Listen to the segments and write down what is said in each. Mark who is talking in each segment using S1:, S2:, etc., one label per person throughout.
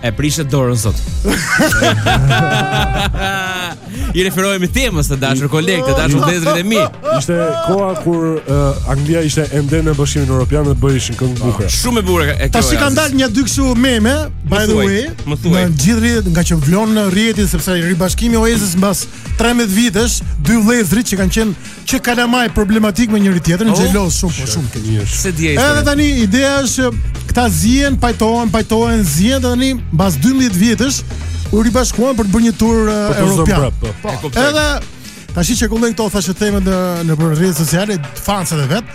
S1: E prishët dorën sot. I referohemi temës të dashur kolegë, të dashur vëllezërit e mi.
S2: Ishte koha kur uh, Anglia ishte ende në Bashkimin Evropian dhe bënin këngë bukur.
S1: Shumë e bukur edhe kjo.
S3: Tash i kanë dalë një dy kështu meme, by the way.
S1: Më thuaj.
S3: Në gjithë rrjetet ngaqë vlon në rrjetin sepse ribashkimi i Oasis mbas 13 vitesh, dy vëllezërit që kanë qenë që kalamaj problematikë me njëri tjetrin,
S1: oh,
S3: xhelozë shumë po shumë keq.
S1: S'e di
S3: ai.
S1: Edhe
S3: tani ideja është këta zihen, pajtohen, pajtohen, zihen tani mbas 12 vjetësh u ribashkuan për të bërë një tur uh,
S2: po,
S3: europian.
S2: Po,
S1: po.
S3: Edhe tashi qarkullojnë këto thashethemet nëpër rrjetet sociale, fansat e vet,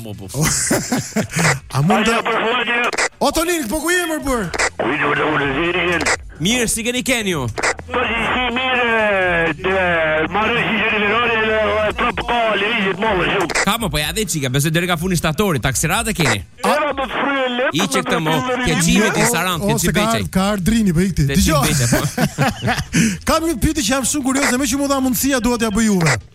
S1: Mo po. A mund të O Tonin, po ku je more? Ku je në Ulëzirin? Mirë,
S3: si keni
S2: qenë
S3: ju?
S2: Po
S3: si si mirë, të marrë si jeni në rore
S1: në prop
S3: ka lëvizje të
S1: mëdha shumë. Ka më po ja dhe çikë, besoj deri ka funi shtatorit, taksirat e keni. Ora do të fryjë lep. I çek të mo, ke
S3: çimi ti saran,
S1: ke
S3: çi bëj. Ka ardrini po ikti. Dgjoj.
S1: Po.
S3: Kam një pyetje që jam shumë kurioz, meqë m'u dha mundësia dua t'ia bëj juve.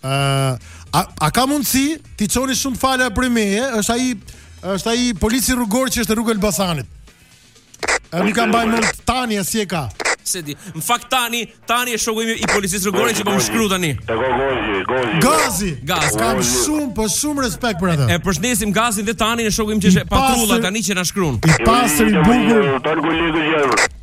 S3: Uh, a, a ka mundësi t'i çoni shumë fala prej meje? Është ai është ai polici rrugor që është në rrugën e Elbasanit. A nuk e mbaj mend tani as e ka.
S1: S'e di. Në fakt tani, tani është shoku im i policisë rrugore që po më shkruan tani.
S4: E go gozi, gozi.
S3: Gazi.
S1: Gazi.
S3: Kam shumë, po shumë respekt për atë.
S1: E përshëndesim Gazin dhe tani është shoku im që është patrulla tani që na shkruan.
S3: I pastër i bukur.
S4: Tan kolegë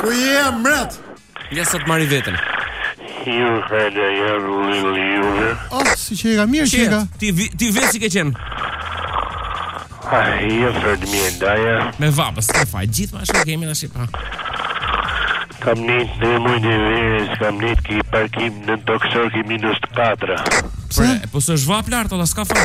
S3: Ku je mret?
S1: Ja sa të marr veten.
S4: Ju hada ja rulli live.
S3: Oh, si je mirë
S1: ç'ke. Ti ti vesi ke qen.
S4: Ai jo fred mirë ndaja.
S1: Me vapën, s'ka faj gjithmonë ashtu kemi tash pa.
S4: Kam njit muj të verës, kam
S1: njit ke parkimi nëntokësor
S4: ke minus
S3: të
S4: katra. Pse?
S1: Po se
S4: është vapë lart, ta
S1: s'ka
S4: faj.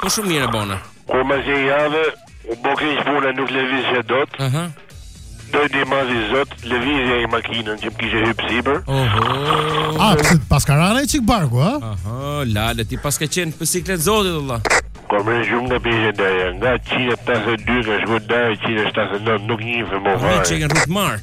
S1: Po shumë mirë e bona.
S4: Kur mas një jave, u bo keq puna nuk lëvizsha dot.
S1: Aha. Uh -huh.
S4: Doj një mazi zot, lëvize makinën që më kishte hypë sipër.
S1: Oho.
S3: A, ah, paske ra një çikë barku, a?
S1: Aha, lale, ti paske qenë në siklet zotit, Allah.
S4: Kur më në gjumë nga pishë e nga 152 kam shku deri 179, nuk një
S1: fëmë
S4: fare.
S3: Në që
S1: e
S4: në
S1: rrëtë marë.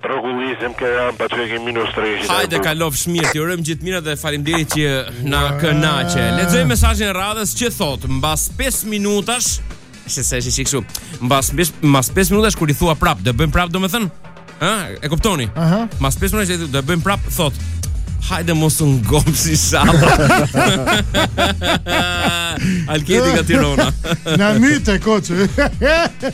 S1: Rrokullisim ke ramë pa ty e
S4: ke minus treshin.
S1: Hajde kalofsh mirë, t'i urojmë gjithë të mirat dhe faleminderit që na kënaqe. Lexoj mesazhin e radhës që thot, mbas 5 minutash, se sa është kështu. Mbas mbas 5 minutash kur i thua prap, do bëjmë prap domethën? Ë, e kuptoni?
S3: Ëh. Uh -huh.
S1: Mbas 5 minutash do bëjmë prap, thot. Hajde mos u ngop ishalla. Alketi ka Tirona.
S3: Na myte koçë.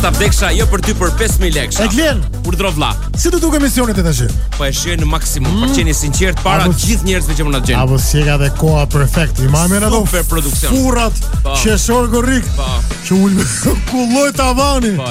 S1: Sa vdeksha unë jo për ty për 5000 lekë.
S3: Eglen, kur
S1: dro vlla.
S3: Si do duke misioni ti tash?
S1: Po e sheh në maksimum, mm. për të qenë sinqert para
S3: të
S1: gjithë njerëzve që më na gjen.
S3: Po si, ka dhe koha perfekt. I mamë na do
S1: super produksion.
S3: Furrat,
S1: po.
S3: sheshor gorrik.
S1: Po.
S3: Që ulë kulloj tavani.
S1: Po.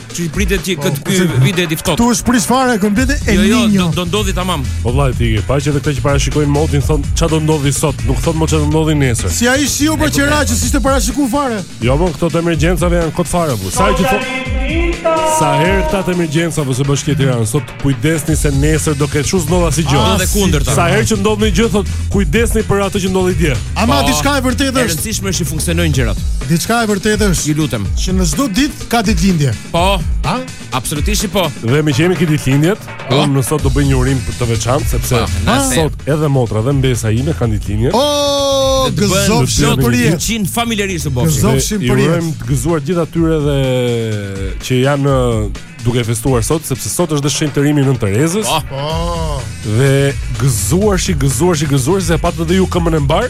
S1: Çu i pritet ti këtë ky vit të ftohtë.
S3: Tu është prish fare komplet El
S1: Niño, jo,
S3: jo,
S1: do ndodhi tamam.
S2: Po vllai ti, po që edhe këto që parashikojnë motin thon ça do ndodhi sot, nuk thon më ç'a do ndodhi nesër.
S3: Si ai shiu për qera që s'ishte parashikuar fare.
S2: Jo, po këto të emergjencave janë kot fare apo. Sa që thon. Sa herë këta të emergjencave ose bashkia Tiranës thot kujdesni se nesër do ketë çu s'ndodh asgjë.
S1: Edhe e kundërta.
S2: Sa herë që ndodh një gjë thot kujdesni për atë që ndodhi dje.
S3: Ama
S1: po,
S3: diçka e vërtetë është.
S1: E rëndësishme është të funksionojnë gjërat.
S3: Diçka e vërtetë është.
S1: Ju lutem.
S3: Që në çdo ditë ka ditëlindje.
S1: Po.
S3: Ha?
S1: Absolutisht po.
S2: Dhe meqë jemi te ditëlindjet, po. unë sot do bëj një urim pak të veçantë sepse
S1: ha, po,
S2: sot edhe motra dhe mbesa ime kanë ditëlindje.
S1: Oh,
S3: gëzofshim për jetë.
S1: 100 familjarisht të
S3: bësh.
S2: Gëzofshim
S3: për jetë.
S2: Ju urojmë të gëzuar gjithë atyre dhe që janë duke festuar sot sepse sot është dhe shenjtërimi Nënë Terezës.
S1: Po.
S2: Dhe gëzuar shi, gëzuar shi, gëzuar se e patë dhe ju këmbën e mbar.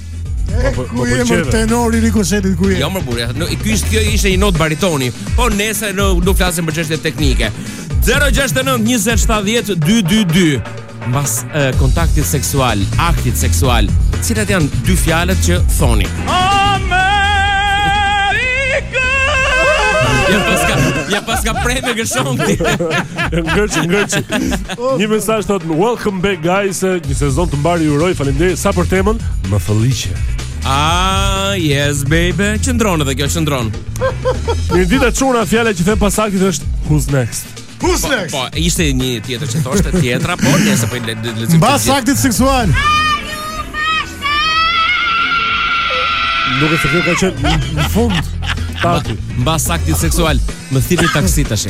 S2: Po,
S3: po, po,
S2: po,
S3: tenori i Rikosetit ku je?
S1: Jo, më burja. Nuk, ky ishte kjo ishte një notë baritoni. Po nëse ne nuk flasim për çështje teknike. 069 20 70 222. Mbas eh, kontaktit seksual, aktit seksual, cilat janë dy fjalët që thoni? Amen. Ja paska, ja paska prejme gëshonti.
S2: Ngërçi, ngërçi. Një mesazh thot welcome back guys, një sezon të mbarë ju uroj, faleminderit sa për temën, më fëlliqe.
S1: Ah, yes baby, qëndron edhe kjo qëndron.
S2: Një ditë çuna fjala që them pas aktit është who's next.
S3: Who's po, next?
S1: Po, ishte një tjetër që thoshte tjetra, po nëse po le le le.
S3: Mbas aktit seksual.
S2: Nuk e thashë ka qenë në fund.
S1: Mbas aktit seksual, më thirrni taksi tash.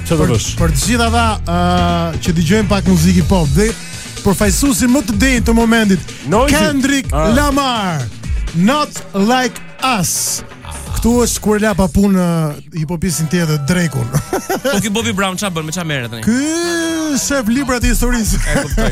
S2: Çfarë do bësh?
S3: Por për të gjithë ata uh, që dëgjojnë pak muzikë hip hop dhe përfaqësuesin më të denjë të momentit,
S2: Noizy.
S3: Kendrick
S2: ah.
S3: Lamar. Not like us. Këtu është kur e la pa punë uh, hiphopistin tjetër Drake-un.
S1: Po ky Bobby Brown çfarë bën me çfarë merret tani?
S3: Ky shef librat e historisë.
S1: E kuptoj.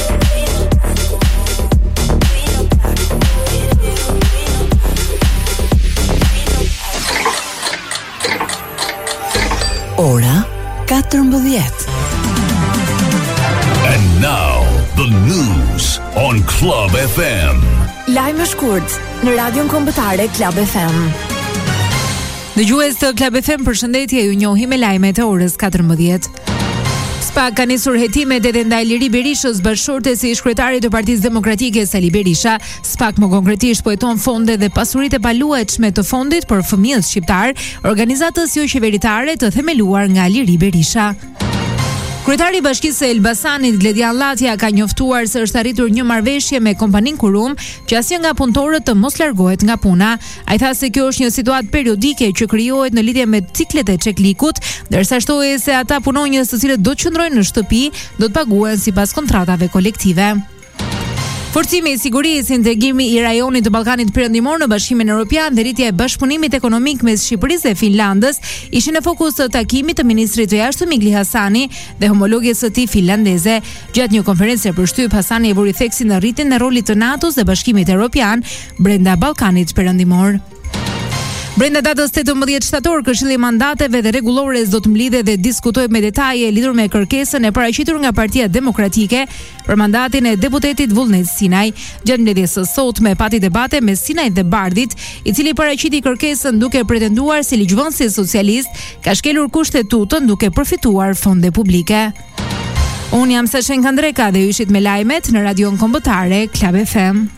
S5: kombëtare Club FM.
S6: Dëgjues të Club FM, përshëndetje, ju njohim me lajmet e orës 14. Spak ka nisur hetimet edhe ndaj Liri Berishës, bashkëshortes së ish-kryetarit të Partisë Demokratike Sali Berisha. Spak më konkretisht po heton fonde dhe pasuritë e paluajtshme të fondit për fëmijët shqiptarë, organizatës joqeveritare të themeluar nga Liri Berisha. Kryetari i Bashkisë së Elbasanit, Gledian Llatja, ka njoftuar se është arritur një marrëveshje me kompaninë Kurum, që asnjë nga punëtorët të mos largohet nga puna. Ai tha se kjo është një situatë periodike që krijohet në lidhje me ciklet e çelikut, ndërsa shtoi se ata punonjës të cilët do të qëndrojnë në shtëpi do të paguhen sipas kontratave kolektive. Forcimi i sigurisë, integrimi i rajonit të Ballkanit Perëndimor në Bashkimin Evropian dhe rritja e bashkëpunimit ekonomik mes Shqipërisë dhe Finlandës ishin në fokus të takimit të ministrit të Jashtëm Igli Hasani dhe homologes së tij finlandeze. Gjatë një konference për shtyp Hasani e vuri theksin në rritjen e rolit të NATO-s dhe Bashkimit Evropian, brenda Ballkanit Perëndimor. Brenda datës 18 shtator, Këshilli i Mandateve dhe Rregullores do të mblidhet dhe diskutojë me detaje lidhur me kërkesën e paraqitur nga Partia Demokratike për mandatin e deputetit Vullnet Sinaj. Gjatë mbledhjes së sotme pati debate mes Sinajt dhe Bardhit, i cili paraqiti kërkesën duke pretenduar se ligjvënësi socialist ka shkelur Kushtetutën duke përfituar fonde publike. Unë jam Sashen Kandreka dhe ju ishit me lajmet në Radion Kombëtare Klab FM.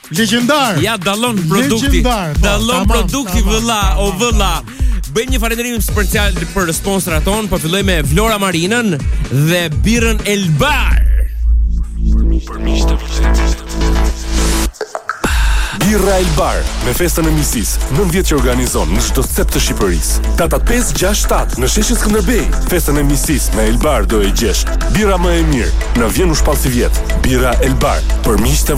S3: Legjendar.
S1: Ia dallon produkti.
S3: Legjendar. Po,
S1: dallon produkti vëlla, o vëlla. Bëjmë një falënderim special për sponsorat tanë, po filloj me Vlora Marinën dhe birrën Elbar.
S7: Birra Elbar me festën e miqësisë, 9 vjet që organizon në çdo cep të Shqipërisë. Data 5, 6, 7 në Sheshin Skënderbej, festën e miqësisë me Elbar do e gjesh. Birra më e mirë, në vjen u shpall si vjet. Birra Elbar për
S1: miqtë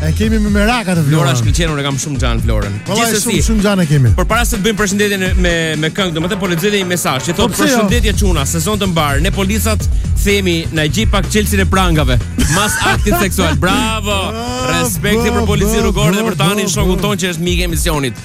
S3: E
S1: kemi me
S3: merak atë
S1: Florën.
S8: Flora
S3: është
S8: këlqen, unë e kam shumë xhan Florën.
S3: Po ai shumë shumë xhan e kemi.
S8: Por para se të bëjmë përshëndetjen me me këngë, domethënë po lexoj një mesazh që thotë
S3: po jo?
S8: përshëndetje çuna, sezon të mbarë, ne policat themi na gjej pak çelësin e prangave. Mas aktit seksual. Bravo. Respekti për policinë rrugore dhe për tani shokun tonë që është mik i emisionit.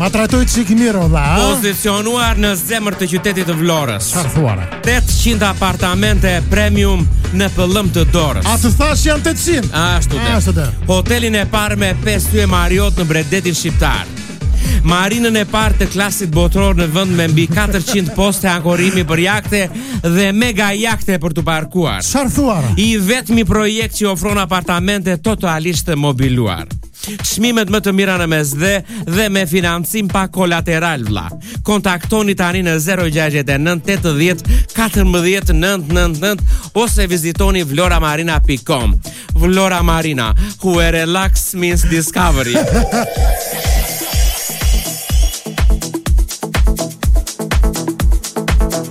S3: Ma trajtoj çik mirë o dha.
S8: Pozicionuar në zemër të qytetit të Vlorës.
S3: Çfarë thua?
S8: 800 apartamente premium në pëllëmbë të dorës.
S3: A të thashë janë 800?
S8: Ashtu të.
S3: Ashtu të.
S8: Hotelin e parë me 5 yje Marriott në bregdetin shqiptar. Marinën e parë të klasit botëror në vend me mbi 400 poste ankorimi për jahte dhe mega jahte për t'u parkuar.
S3: Çfarë thua?
S8: I vetmi projekt që ofron apartamente totalisht të mobiluar. Çmimet më të mira në Mesdhe dhe me financim pa kolateral vlla. Kontaktoni tani në 069 80 14 999 ose vizitoni vloramarina.com. Vlora Marina, where relax means discovery.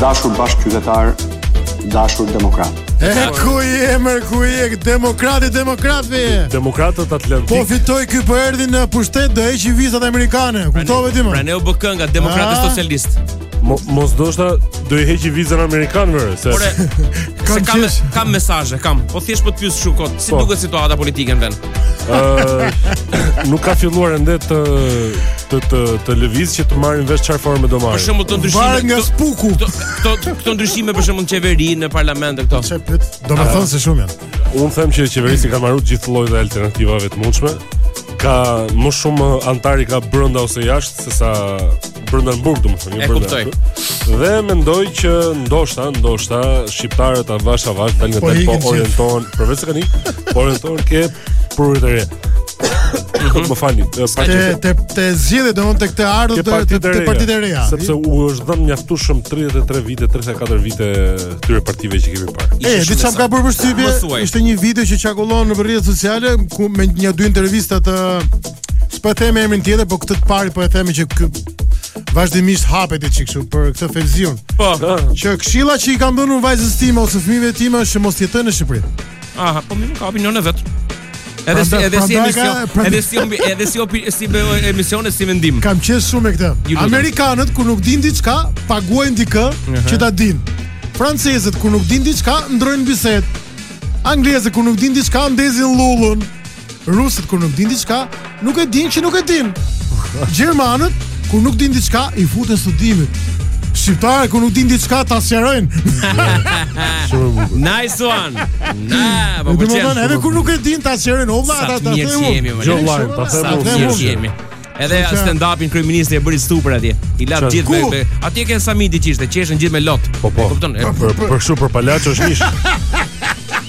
S9: dashur bashkëqytetarë, dashur demokratë.
S3: E ku je mër ku je demokrati demokratëve?
S2: Demokratët atlantik.
S3: Po fitoi ky po erdhi në pushtet do heqi vizat amerikane. Kuptove ti më?
S1: Pra na u bë kënga demokratë
S3: ah.
S1: socialist.
S2: Mo, mos ndoshta do i heqi vizën amerikane mër, se...
S1: Ore, se kam, qesh... kam mesazhe, kam. Po thjesht po të pyes shumë kot, si
S2: po
S1: duket situata politike në vend?
S2: Uh, nuk ka filluar ende të, të, të, të lëviz që të marrim vesh çfarë forme do marrin.
S1: Për shembull ndryshime...
S3: Varet nga SPAK-u!
S1: Këto, këto ndryshime për shembull në qeveri, në parlament e këto.
S3: Që pyt, domethënë se shumë janë.
S2: Unë them që qeverisë i ka mbaru gjithë llojet e alternativave të mundshme, ka më shumë anëtarë i ka brenda ose jashtë, se sa brenda në burg, domethënë, jo brenda. Dhe mendoj që ndoshta, ndoshta shqiptarët avash avash dalëngadalë
S3: po,
S2: po orientohen, përveç se kanë, po orientohen ke prurjet e reja. Mhm. Më falni,
S3: te te te zgjedhjet domethënë tek te
S2: ardh
S3: te
S2: partitë
S3: te partitë e reja.
S2: Sepse u është dhënë mjaftueshëm 33 vite, 34 vite këtyre partive që kemi parë.
S3: E, di ça më ka bërë përshtypje. Ishte një video që qarkullon në rrjetet sociale ku me një dy intervista të S'po e them emrin tjetër, po këtë të parin po e them që kë vazhdimisht hapet e çik kështu për këtë Fevziun.
S1: Po.
S3: Që këshilla që i kam dhënë vajzës time ose fëmijëve të mi është që mos jetojnë në Shqipëri.
S1: Aha, po më ka Opinionin vet. Edhe si edhe si emision, edhe si ombi, edhe si opi, si emision e si vendim.
S3: Kam qesh shumë me këtë. Amerikanët kur nuk din diçka, paguajnë dikë që ta din. Francezët kur nuk din diçka, ndrojnë bisedë. Anglezët kur nuk din diçka, ndezin llullën. Rusët kur nuk din diçka, nuk e din që nuk e din. Gjermanët kur nuk din diçka, i futen studimit. Shqiptarët kur nuk din diçka ta sqarojnë. Shumë e bukur.
S1: Nice one. Na, po po.
S3: Edhe kur nuk e din ta sqarojnë, o vëlla
S1: ata
S3: ta them.
S1: Jo
S2: vllai, ta them.
S1: Sa
S2: të
S1: mirë jemi. Edhe
S3: Kështu që-
S1: stand-upin kryeministri e bëri super atje. I la
S2: Çfarë?
S1: gjithë me,
S3: Ku?
S1: me atje ka një samit diç ishte, qeshën gjithë me lot.
S2: Po po.
S1: E kupton? E,
S2: Për për kështu për palaço është
S1: njësh.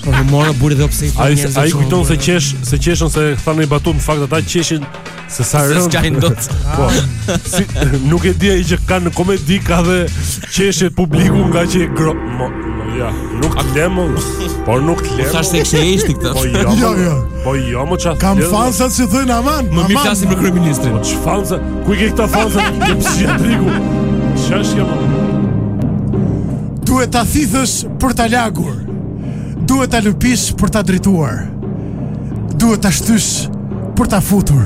S1: për humor burri dhe pse i thonë
S2: Ai
S1: njerëzit
S2: ai
S1: shumë
S2: kujton se
S1: humor.
S2: qesh, se qeshën se tha një batutë në fakt ata qeshin se sa
S1: Se
S2: rëndë.
S1: s'qajnë dot.
S2: Po. Si, nuk e di ai që ka në komedi ka dhe Qeshet publiku nga që e gro... Mo, mo, ja, nuk të lemë, por nuk të lemë.
S1: Thashë se ke qeshur ti këtë.
S2: Po jo,
S3: jo,
S2: jo,
S3: jo.
S2: Po jo, më çfarë.
S3: Kam fansat që thënë aman,
S1: Më mirë flasim për kryeministrin.
S2: Po ç'fansat, ku i ke këta fansat, ke psikiatriku. Që është jam aman?
S3: Duhet ta thithësh për ta lagur. Duhet ta lëpish për ta drejtuar. Duhet ta shtysh për ta futur.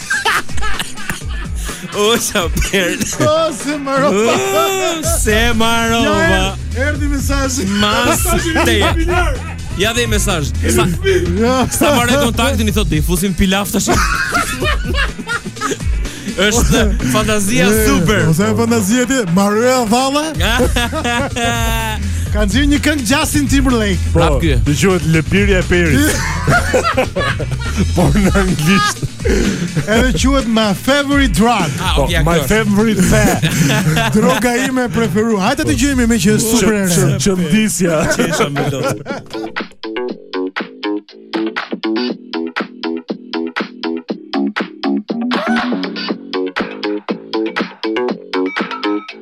S1: O sa per.
S3: O se marova.
S1: Se marova.
S3: Erdhi mesazhi.
S1: Mas te. Ja dhe mesazh. Sa sa marrë kontaktin i thotë, "I fusim pilaf tash." Është fantazia super.
S3: Ose fantazia ti, marrja vallahi. Ka nxjerrë një këngë Justin Timberlake.
S1: Po, Prap ky.
S2: Dëgjohet lëpirja e perit. Por në anglisht.
S3: Edhe quhet my favorite drug.
S1: Ah,
S2: po,
S1: okay,
S2: my favorite fat.
S3: Droga ime e preferuar. Hajde ta dëgjojmë meqë është super e re.
S10: Çndisja. Çesha
S11: më lodh.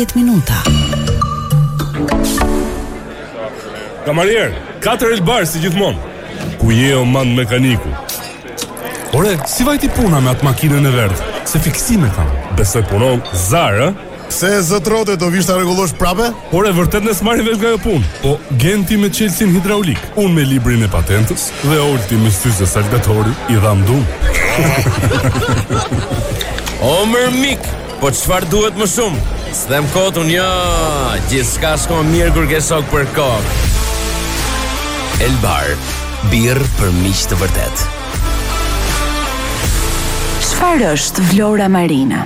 S11: 10 minuta.
S2: Kamerier, katër Elbar si gjithmonë. Ku je o Mand mekaniku? Ore, si vajti puna me atë makinën e verdhë? Se fiksim e kam. Besoj punon zar, ë?
S3: Pse zotrote, do vish ta rregullosh prapë?
S2: Ore vërtet ne s'marrim vesh nga ajo punë. Po Genti me çelësin hidraulik, unë me librin e patentës dhe Olti me syze saldatori i dhamë dum.
S1: O mër mik! Po çfarë duhet më shumë? S'them kot unë jo. Gjithçka shkon mirë kur ke shokë për kokë.
S12: Elbar, birrë për miq të vërtetë.
S11: Çfarë është Vlora Marina?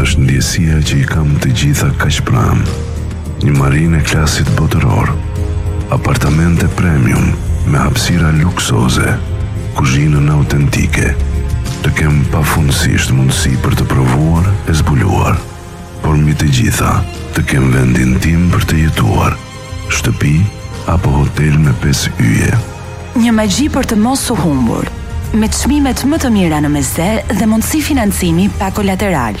S13: Është ndjesia që i kam të gjitha kaq pranë. Një marinë e klasit botëror, apartamente premium me hapësira luksoze, kuzhinën autentike, të kem pafundësisht mundësi për të provuar e zbuluar, por mbi të gjitha, të kem vendin tim për të jetuar, shtëpi apo hotel me pesë yje.
S11: Një magji për të mos u humbur, me çmimet më të mira në Mesdhe dhe mundësi financimi pa kolateral.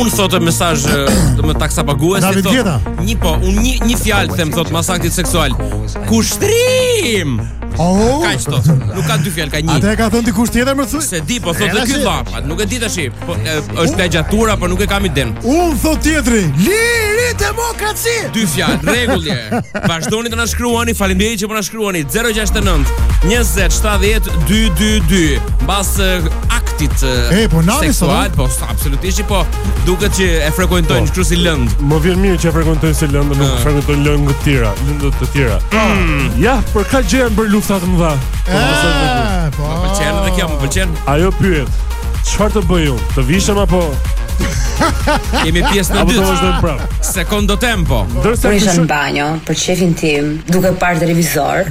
S1: un thotë mesazh do me taksapagues
S3: si
S1: thotë ne po un një një fjalë them thotë mashakti seksual kushtrim
S3: Oh,
S1: ka këto. Nuk ka dy fjalë, ka një.
S3: Atë ka thënë dikush tjetër më thuaj.
S1: S'e di, po thotë ky llapa, nuk e di tash. Po është plagjiaturë, po nuk e kam idenë.
S3: Unë thotë tjetri, liri demokraci.
S1: Dy fjalë, në rregull je. Vazhdoni të na shkruani, faleminderit që po na shkruani 069 20 70 222. Mbas aktit seksual. Po Absolutisht po. Duket që e frekuentojnë
S2: po.
S1: kështu si lëndë.
S2: Më vjen mirë që e frekuentojnë si lëndë, nuk frekuentojnë lëndë të tjera, lëndë të tjera.
S1: Mm.
S2: Ja, për ka gjë për lufta të mëdha.
S3: Po, ah, po.
S1: Më pëlqen edhe kjo, më pëlqen.
S2: Ajo pyet, çfarë të bëj unë? Të vishem apo
S1: Kemi
S2: pjesën e
S1: dytë.
S2: Apo vazhdojmë prapë.
S1: Sekondo tempo.
S2: Ndërsa
S14: ti
S2: ishe
S14: në banjo për shefin tim, duke parë televizor,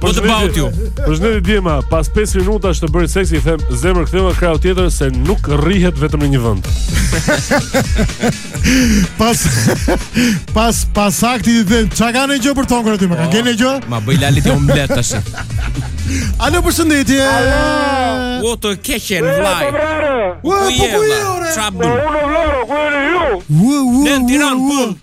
S15: Po të bëut ju.
S2: Përshëndetje djema, pas 5 minutash të bërë seksi i them zemër kthehu nga krahu tjetër se nuk rrihet vetëm në një vend.
S3: pas pas pas aktit i them ça ka, ka gjë për të ngrënë aty, më, ka ndonjë gjë?
S1: Ma bëj lalit një omletë tash.
S3: Alo përshëndetje.
S1: Alo. O të keqen vllai.
S3: Ua po ku je ore?
S1: Ça bën.
S4: Unë Vlorë ku jeni ju?
S3: Ua ua.
S1: Në Tiranë
S4: punë.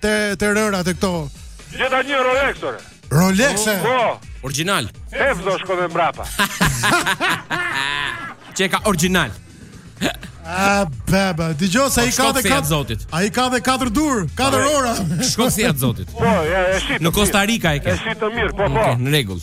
S3: te te rëra te këto.
S4: Gjeta një Rolex ore.
S3: Rolex. e?
S4: Po,
S1: Original.
S4: hef do shkon me mbrapa.
S1: Qenka original.
S3: A baba, dëgjoj se ai ka
S1: shokë
S3: dhe
S1: se
S3: ka.
S1: ja të zotit.
S3: Ai ka dhe katër duar, katër ora.
S1: Shko çoja të zotit.
S4: Po, ja, e shit.
S1: Në Kosta Rika e ke.
S4: E shet mirë, po, po.
S1: Okej, në rregull.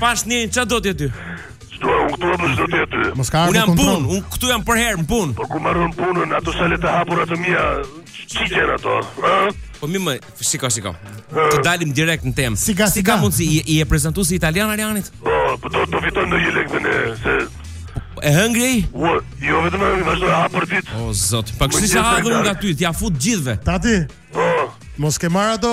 S4: Pash një
S1: ça
S3: do
S1: ti aty?
S4: Ç'do unë këtu
S3: apo ç'do
S1: ti aty?
S3: Mos
S1: ka Unë jam punë, unë këtu jam përherë në punë.
S4: Po ku morën punën ato sale të hapura të mia? Çiqen ato, ha?
S1: Po mi më, shiko, shiko. Të dalim direkt në temë.
S3: Si ka, si
S1: ka mundësi i, i je prezantu si italian Arianit?
S4: Po, po do të fitojmë ndonjë lek dhe ne, se
S1: E hëngri?
S4: Jo, jo vetëm e vazhdoj ha për ditë.
S1: O zot, pak si sa hapur nga ty, t'ia fut gjithëve.
S3: Tati.
S4: Po.
S3: Mos ke marrë ato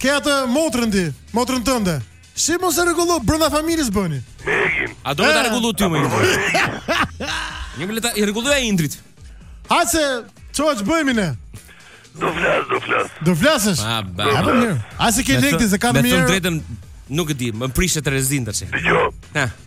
S1: Ke
S3: atë motrën ti, motrën tënde. Si mos e rregullo brenda familjes bëni?
S4: Megin.
S1: A do ta rregullo ti më? Një omëletë i rregulloi ai Indrit.
S3: Ha se çfarë të bëjmë ne?
S16: Do flas, do flas.
S3: Do flasësh.
S17: A ba.
S3: Po mirë. A se ke lek
S17: ti,
S3: s'e
S16: ka më
S3: mirë.
S18: Me
S1: të drejtën nuk
S3: e di, më prishe
S17: terezinë tash. Dëgjoj. Ha.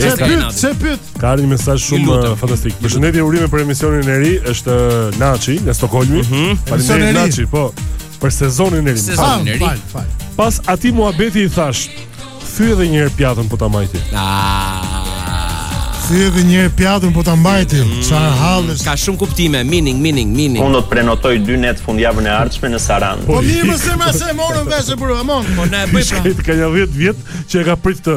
S3: Ç'e pyet, ç'e pyet.
S1: Ka ardhur një mesazh shumë eh, fantastik. Përshëndetje urime për emisionin e ri, është eh, Naçi nga Stokholmi.
S17: Mhm.
S1: Faleminderit Naçi, po. Për sezonin e ri.
S17: Sezonin e ri.
S3: Fal, fal.
S1: Pas atij muhabeti i thashë, thyje edhe një herë pjatën po ta mbajti.
S17: Ah.
S3: Thyje edhe një herë pjatën po ta mbajti. Mm. Çfarë hallesh?
S17: Ka shumë kuptime, meaning, meaning, meaning.
S19: Unë do të prenotoj dy net fundjavën e ardhshme në Sarandë.
S3: Po mirë, më, s'e, më, s'e morëm vesh e burrë, amon.
S17: Po na e bëj pra.
S1: Ka një 10 vjet që e ka pritë të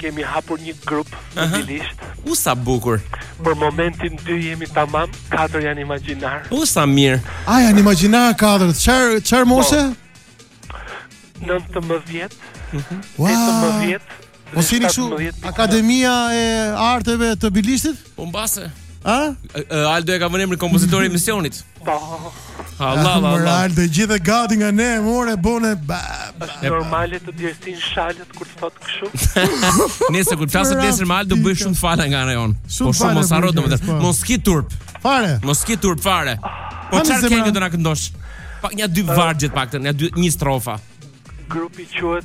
S17: kemi
S20: hapur një grup në Bilisht.
S1: U sa bukur.
S20: Për momentin dy jemi tamam, katër janë imagjinar.
S1: U sa mirë.
S3: A janë imagjinar katër? Çfarë çfarë po. moshe?
S20: 19.
S3: Mhm.
S20: Ua.
S3: 19. Mos jeni te Akademia e Arteve të Bilishtit?
S1: Po mbase.
S3: A?
S1: Aldo e ka vënë emrin kompozitor i emisionit.
S20: Po.
S1: Allah, Allah, Allah.
S3: Aldo i shtëngati nga ne, more bone. Ba, ba.
S20: Normale të djersin shalët kur të thotë kështu.
S1: Nesër kur të flasësh nesër me Aldo bëji shumë të fala nga ana
S3: jonë.
S1: Po shumë mos harro domethënë.
S3: Po.
S1: Mos ki turp.
S3: Fare.
S1: Mos ki turp fare. Po çfarë kënge do na këndosh? Po një dy vargje të paktën, një dy një strofa.
S20: Grupi quhet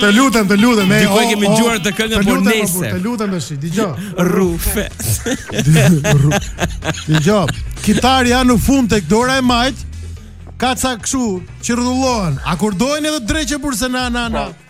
S3: Të lutem, të lutem, ne.
S1: Dikoj kemi dëgjuar të këngën por
S3: nesër. Të lutem tash, dëgjoj.
S1: Rrufe.
S3: Dëgjoj. Kitarja në fund tek dora e majtë. Ka ca kështu që rrotullohen. Akordoje edhe dreqe për se na na
S20: na.
S1: Po.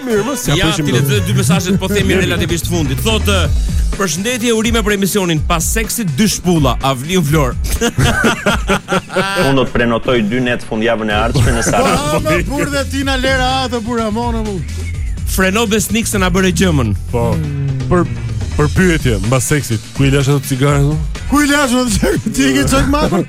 S2: Mirë, mos ia prishim.
S1: Ja, ti dy mesazhet po themi relativisht të fundit. Thotë, përshëndetje e urime për emisionin. Pas seksit dy shpulla, Avniu Vlorë.
S19: Unë do të prenotoj dy net fundjavën e ardhshme në
S3: Sarë.
S19: Po,
S3: po, po, dhe ti na lera atë burra more.
S1: Freno besnik se na bëre gjëmën.
S2: Po.
S21: Për për pyetje mbas seksit, ku i lash ato cigare thonë?
S3: Ku i lash ato cigare? Ti e ke çakmakun?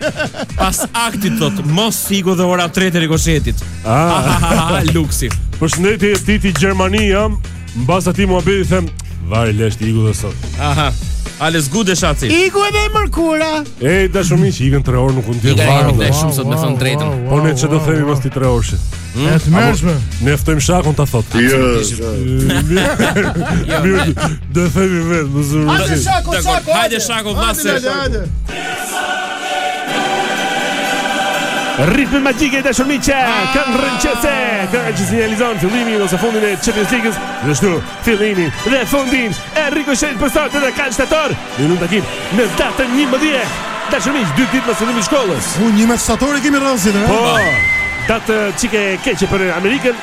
S1: Pas aktit thotë, sos iku dhe ora 3 e rikoshetit.
S21: Ah,
S1: luksi.
S21: Përshëndetje Titi Gjermani jam. Mbas atij muhabeti them, vari leshtë iku dhe sot.
S1: Aha. Alles gut, Schatzi.
S3: Iku edhe e mërkura.
S21: Ej, të dashur miq, ikën 3 orë nuk u
S1: ndjenë.
S21: Ikën
S1: fare. ne shumë sot me thënë të drejtën.
S21: Po ne çfarë do themi pas këtyre 3 orësh?
S3: E të mërshme.
S21: Ne ftojmë Shakon ta thotë. Jo. Mirë. Do themi vetë, më zuri.
S3: Hajde shako, shako.
S1: Hajde shako,
S3: masë.
S21: Ritme magjike të dashur miq, këngë rrëqethëse, këngë që sinjalizon fillimin ose fundin e Champions League-s, dhe ashtu fillimin dhe fundin e Ricochet për sot edhe kaq në shtator. Ju lëmë takim në datën 11. Të dashur miq, dy ditë para fillimit të shkollës.
S3: U 11 shtator e kemi radhën, e?
S21: Po. Datë çikë e keqe për Amerikën.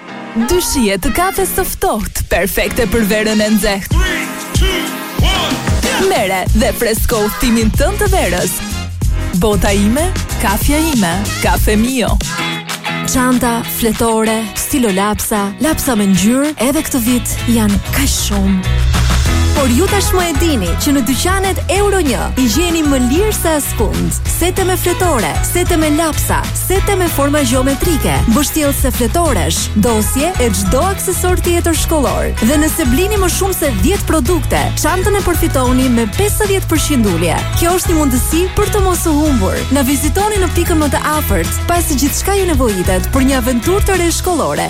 S22: Dy shije të kafes së ftohtë, perfekte për verën e nxehtë. Merre dhe fresko udhëtimin tënd të verës. Bota ime, kafja ime, kafe mio.
S5: Çanta, fletore, stilolapsa, lapsa me ngjyrë, edhe këtë vit janë kaq shumë. Por ju tashmë e dini që në dyqanet Euro 1 i gjeni më lirë se askund. Sete me fletore, sete me lapsa, sete me forma gjeometrike, mbështjellëse fletoresh, dosje e çdo aksesor tjetër shkollor. Dhe nëse blini më shumë se 10 produkte, çantën e përfitoni me 50% ulje. Kjo është një mundësi për të mos u humbur. Na vizitoni në pikën më të afërt, pasi gjithçka ju nevojitet për një aventurë të re shkollore.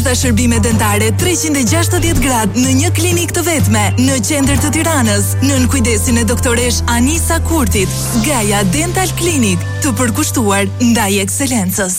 S22: gjitha shërbime dentare 360 grad në një klinikë të vetme në qendër të Tiranës, nën kujdesin e doktoreshë Anisa Kurtit. Gaja Dental Clinic, të përkushtuar ndaj ekselencës.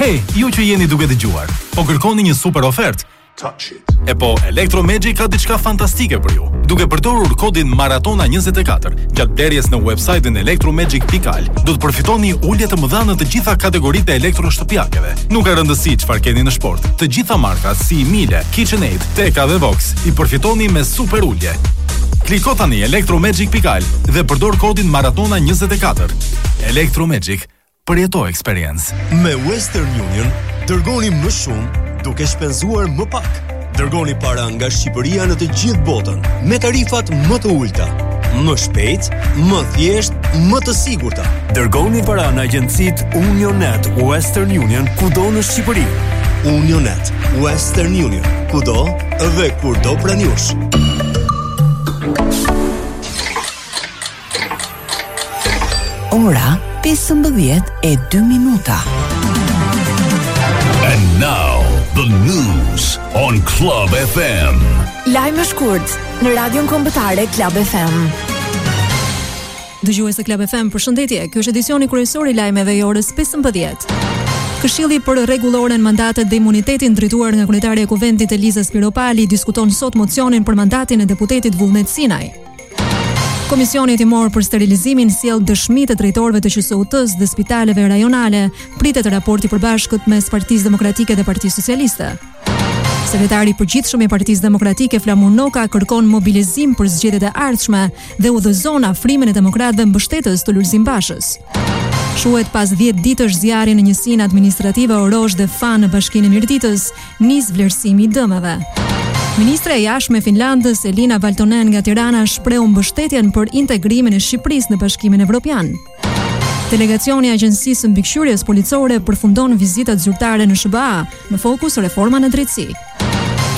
S23: Hey, ju që jeni duke dëgjuar, po kërkoni një super ofertë? Touch it. Epo, Electro Magic ka diçka fantastike për ju. Duke përdorur kodin Maratona 24 gjatë blerjes në website-in electromagic.al, do të përfitoni ulje të mëdha në të gjitha kategoritë e elektroshtëpiakeve. Nuk ka rëndësi çfarë keni në shportë, të gjitha markat si Miele, KitchenAid, Teka dhe Vox i përfitoni me super ulje. Kliko tani electromagic.al dhe përdor kodin Maratona 24. Electromagic Përjeto eksperiencë.
S7: Me Western Union dërgoni më shumë duke shpenzuar më pak. Dërgoni para nga Shqipëria në të gjithë botën me tarifat më të ulëta, më shpejt, më thjesht, më të sigurta.
S2: Dërgoni para në agjencitë Unionet Western Union kudo në Shqipëri.
S7: Unionet Western Union kudo dhe kurdo pranë jush.
S11: Ora 15 e 2 minuta.
S24: And now the news on Club FM.
S5: Lajme shkurt në Radion Kombëtare Club FM.
S25: Dëgjues të Club FM, përshëndetje. Ky është edicioni kryesor i lajmeve i orës 15. Këshilli për rregulloren mandatet dhe imunitetin drejtuar nga kryetarja e Kuvendit Eliza Spiropali diskuton sot mocionin për mandatin e deputetit Vullnet Sinaj. Komisioni Hetimor për Sterilizimin sjell dëshmitë e drejtorëve të QSUT-së dhe spitaleve rajonale. Pritet raport i përbashkët mes Partisë Demokratike dhe Partisë Socialiste. Sekretari i Përgjithshëm i Partisë Demokratike Flamur Noka kërkon mobilizim për zgjedhjet e ardhshme dhe udhëzon afrimin e demokratëve mbështetës të Lulzim Bashës. Shuhet pas 10 ditësh zjarri në njësinë administrative Orosh dhe Fan në Bashkinë e Mirditës. Nis vlerësimi i dëmeve. Ministrja e Jashtme e Finlandës, Elina Valtonen nga Tirana shprehu mbështetjen për integrimin e Shqipërisë në Bashkimin Evropian. Delegacioni i Agjencisë së Mbikëqyrjes Policore përfundon vizitat zyrtare në SHBA, në fokus reforma në drejtësi.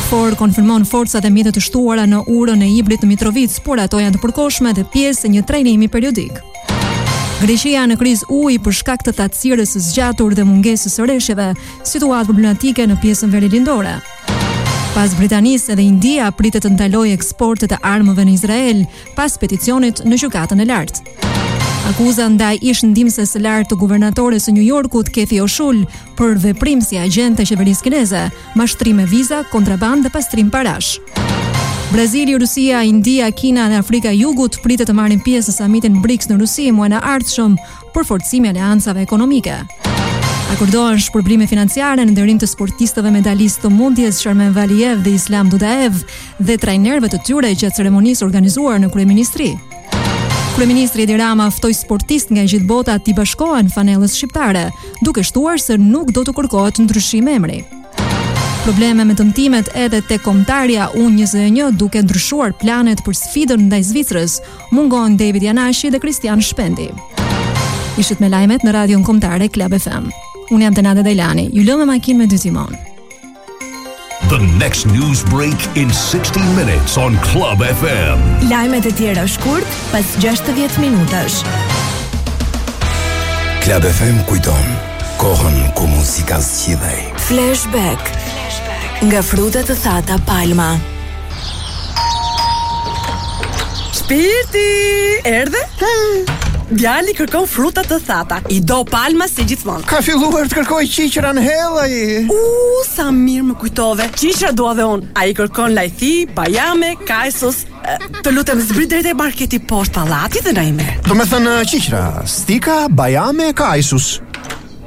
S25: KFOR konfirmon forcat e mjetet të shtuara në urën e Ibrit në Mitrovicë, por ato janë të përkohshme dhe pjesë e një trajnimi periodik. Greqia në krizë uji për shkak të thatësirës së zgjatur dhe mungesës së reshjeve, Situatë problematike në pjesën verilindore. Pas Britanisë edhe India pritet të ndalojë eksportet e armëve në Izrael pas peticionit në Gjykatën e Lartë. Akuza ndaj ish ndihmëses së lartë të guvernatores së New Yorkut, Kathy Hochul, për veprim si agjente e qeverisë kineze, mashtrim me viza, kontrabandë dhe pastrim parash. Brazili, Rusia, India, Kina dhe Afrika e Jugut pritet të marrin pjesë në samitin BRICS në Rusi muajin e ardhshëm, Për forcimin e aleancave ekonomike. Akordohen shpërblime financiare në nderim të sportistëve medalistë të mundjes Sharmen Valiev dhe Islam Dudaev dhe trajnerëve të tyre gjatë ceremonisë organizuar në kryeministri. Kryeministri Edi Rama ftoi sportistë nga gjithë bota t'i bashkohen fanellës shqiptare, duke shtuar se nuk do t'u kërkohet ndryshim emri. Probleme me dëmtimet edhe te kombëtarja U21 duke ndryshuar planet për sfidën ndaj Zvicrës, Mungon David Janashi dhe Kristian Shpendi. Ishit me lajmet në radion kombëtare Club FM. Unë jam Denada Dajlani, ju lë me Makinë me dy timon.
S24: The next news break in 60 minutes on Club FM.
S5: Lajmet e tjera shkurt pas 60 minutash.
S12: Club FM kujton kohën ku muzika zgjidhej.
S22: Flashback. Flashback. Nga fruta të thata palma.
S26: Shpirti, erdhe? Djali kërkon fruta të thata. I do palma si gjithmonë.
S27: Ka filluar të kërkojë qiqra në hell ai.
S26: U, sa mirë më kujtove. Qiqra dua dhe unë. Ai kërkon lajthi, bajame, kajsus. Të lutem zbrit drejt e te marketi poshtë pallatit dhe na i merr.
S27: Domethënë qiqra, stika, bajame, kajsus.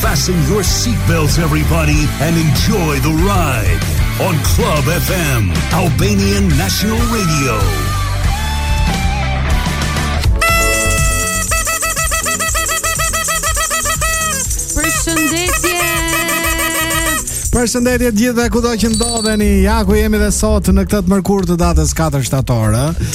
S24: fasten your seatbelts, everybody, and enjoy the ride on Club FM, Albanian National Radio.
S28: Përshëndetje të gjithëve kudo që ndodheni. Ja ku jemi dhe sot në këtë të mërkurë të datës 4 shtator, ë.